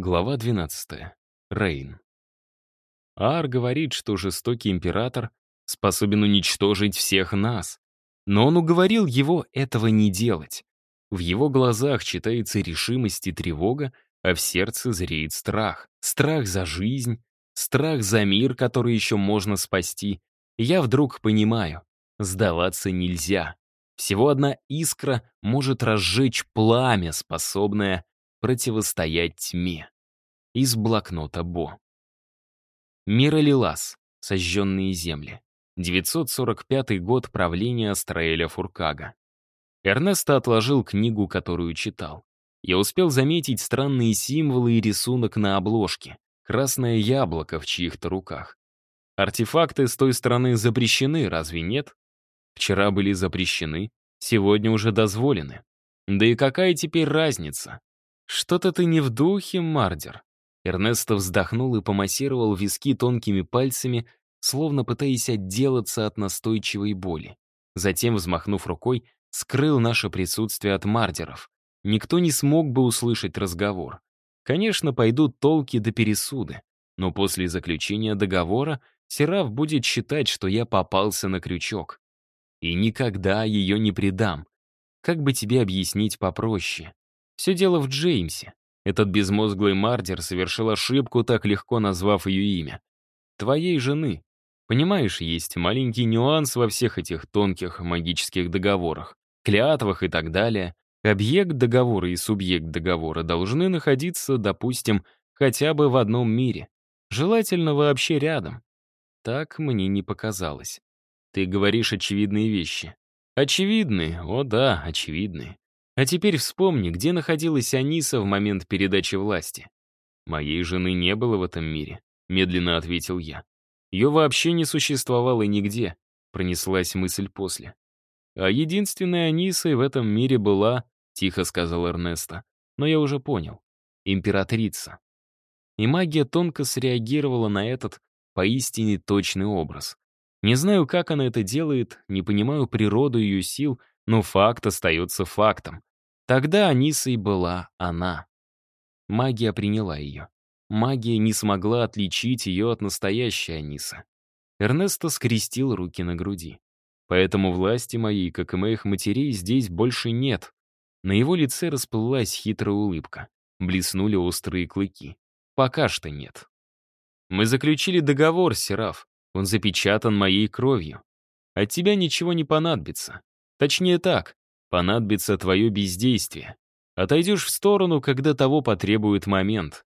Глава 12. Рейн. Ар говорит, что жестокий император способен уничтожить всех нас. Но он уговорил его этого не делать. В его глазах читается решимость и тревога, а в сердце зреет страх. Страх за жизнь, страх за мир, который еще можно спасти. Я вдруг понимаю, сдаваться нельзя. Всего одна искра может разжечь пламя, способное противостоять тьме. Из блокнота Бо. Миралилас, Сожженные земли. 945 год правления Астраэля Фуркага. Эрнесто отложил книгу, которую читал. Я успел заметить странные символы и рисунок на обложке. Красное яблоко в чьих-то руках. Артефакты с той стороны запрещены, разве нет? Вчера были запрещены, сегодня уже дозволены. Да и какая теперь разница? «Что-то ты не в духе, Мардер». Эрнесто вздохнул и помассировал виски тонкими пальцами, словно пытаясь отделаться от настойчивой боли. Затем, взмахнув рукой, скрыл наше присутствие от мардеров. Никто не смог бы услышать разговор. Конечно, пойдут толки до пересуды, но после заключения договора Сераф будет считать, что я попался на крючок. И никогда ее не предам. Как бы тебе объяснить попроще? Все дело в Джеймсе. Этот безмозглый мардер совершил ошибку, так легко назвав ее имя. Твоей жены. Понимаешь, есть маленький нюанс во всех этих тонких магических договорах, клятвах и так далее. Объект договора и субъект договора должны находиться, допустим, хотя бы в одном мире. Желательно вообще рядом. Так мне не показалось. Ты говоришь очевидные вещи. Очевидные, о да, очевидные. А теперь вспомни, где находилась Аниса в момент передачи власти. «Моей жены не было в этом мире», — медленно ответил я. «Ее вообще не существовало нигде», — пронеслась мысль после. «А единственной Анисой в этом мире была», — тихо сказал Эрнеста. «Но я уже понял. Императрица». И магия тонко среагировала на этот поистине точный образ. Не знаю, как она это делает, не понимаю природу ее сил, но факт остается фактом. Тогда Анисой была она. Магия приняла ее. Магия не смогла отличить ее от настоящей Аниса. Эрнесто скрестил руки на груди. «Поэтому власти моей, как и моих матерей, здесь больше нет». На его лице расплылась хитрая улыбка. Блеснули острые клыки. «Пока что нет». «Мы заключили договор, Сераф. Он запечатан моей кровью. От тебя ничего не понадобится. Точнее так, Понадобится твое бездействие. Отойдешь в сторону, когда того потребует момент.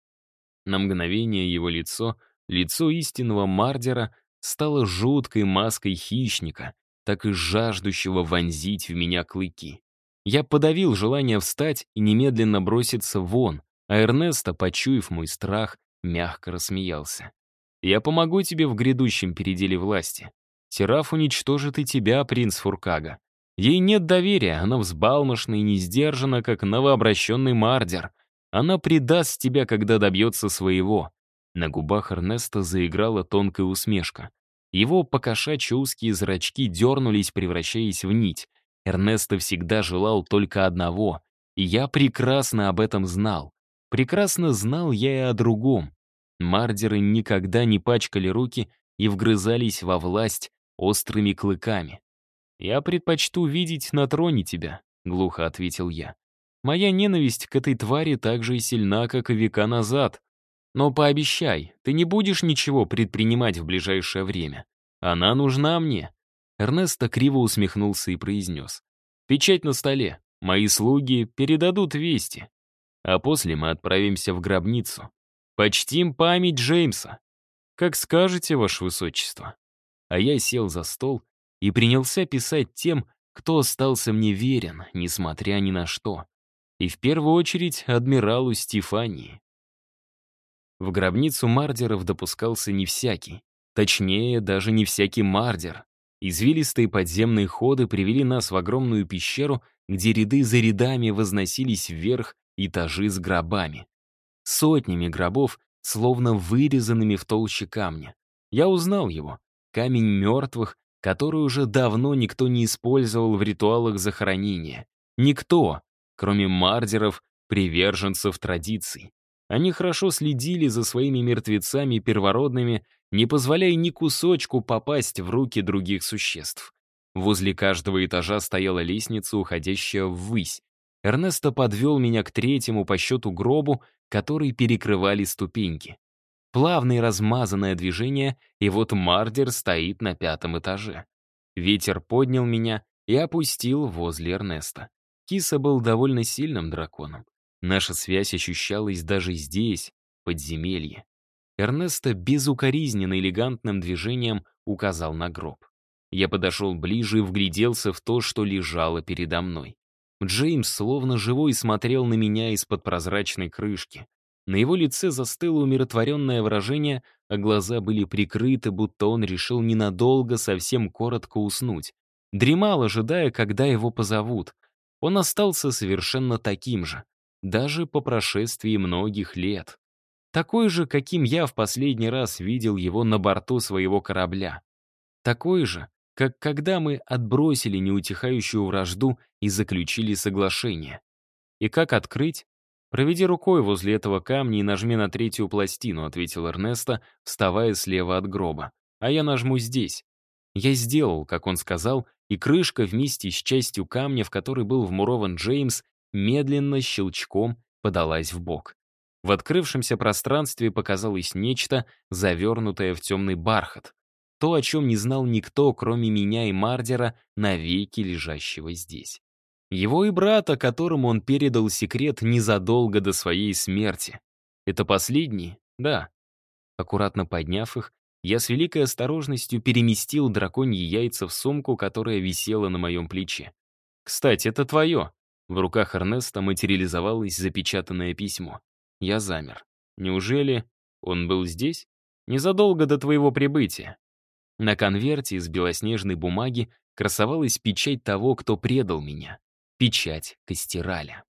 На мгновение его лицо, лицо истинного мардера, стало жуткой маской хищника, так и жаждущего вонзить в меня клыки. Я подавил желание встать и немедленно броситься вон, а Эрнесто, почуяв мой страх, мягко рассмеялся. «Я помогу тебе в грядущем переделе власти. Сераф уничтожит и тебя, принц Фуркага. Ей нет доверия, она взбалмошна и не сдержана, как новообращенный мардер. Она предаст тебя, когда добьется своего. На губах Эрнеста заиграла тонкая усмешка. Его покошачьи узкие зрачки дернулись, превращаясь в нить. Эрнесто всегда желал только одного, и я прекрасно об этом знал. Прекрасно знал я и о другом. Мардеры никогда не пачкали руки и вгрызались во власть острыми клыками. «Я предпочту видеть на троне тебя», — глухо ответил я. «Моя ненависть к этой твари так же сильна, как и века назад. Но пообещай, ты не будешь ничего предпринимать в ближайшее время. Она нужна мне». Эрнесто криво усмехнулся и произнес. «Печать на столе. Мои слуги передадут вести. А после мы отправимся в гробницу. Почтим память Джеймса. Как скажете, ваше высочество». А я сел за стол и принялся писать тем, кто остался мне верен, несмотря ни на что. И в первую очередь адмиралу Стефании. В гробницу мардеров допускался не всякий. Точнее, даже не всякий мардер. Извилистые подземные ходы привели нас в огромную пещеру, где ряды за рядами возносились вверх этажи с гробами. Сотнями гробов, словно вырезанными в толще камня. Я узнал его. Камень мертвых, которую уже давно никто не использовал в ритуалах захоронения. Никто, кроме мардеров, приверженцев традиций. Они хорошо следили за своими мертвецами первородными, не позволяя ни кусочку попасть в руки других существ. Возле каждого этажа стояла лестница, уходящая ввысь. Эрнесто подвел меня к третьему по счету гробу, который перекрывали ступеньки. Плавное размазанное движение, и вот Мардер стоит на пятом этаже. Ветер поднял меня и опустил возле Эрнеста. Киса был довольно сильным драконом. Наша связь ощущалась даже здесь, в подземелье. Эрнеста безукоризненно элегантным движением указал на гроб. Я подошел ближе и вгляделся в то, что лежало передо мной. Джеймс словно живой смотрел на меня из-под прозрачной крышки. На его лице застыло умиротворенное выражение, а глаза были прикрыты, будто он решил ненадолго, совсем коротко уснуть. Дремал, ожидая, когда его позовут. Он остался совершенно таким же, даже по прошествии многих лет. Такой же, каким я в последний раз видел его на борту своего корабля. Такой же, как когда мы отбросили неутихающую вражду и заключили соглашение. И как открыть? «Проведи рукой возле этого камня и нажми на третью пластину», — ответил Эрнесто, вставая слева от гроба. «А я нажму здесь». Я сделал, как он сказал, и крышка вместе с частью камня, в который был вмурован Джеймс, медленно щелчком подалась в бок. В открывшемся пространстве показалось нечто, завернутое в темный бархат. То, о чем не знал никто, кроме меня и Мардера, навеки лежащего здесь. Его и брата, которому он передал секрет незадолго до своей смерти. Это последний? Да. Аккуратно подняв их, я с великой осторожностью переместил драконьи яйца в сумку, которая висела на моем плече. «Кстати, это твое!» В руках Эрнеста материализовалось запечатанное письмо. Я замер. «Неужели он был здесь?» «Незадолго до твоего прибытия». На конверте из белоснежной бумаги красовалась печать того, кто предал меня печать Костераля.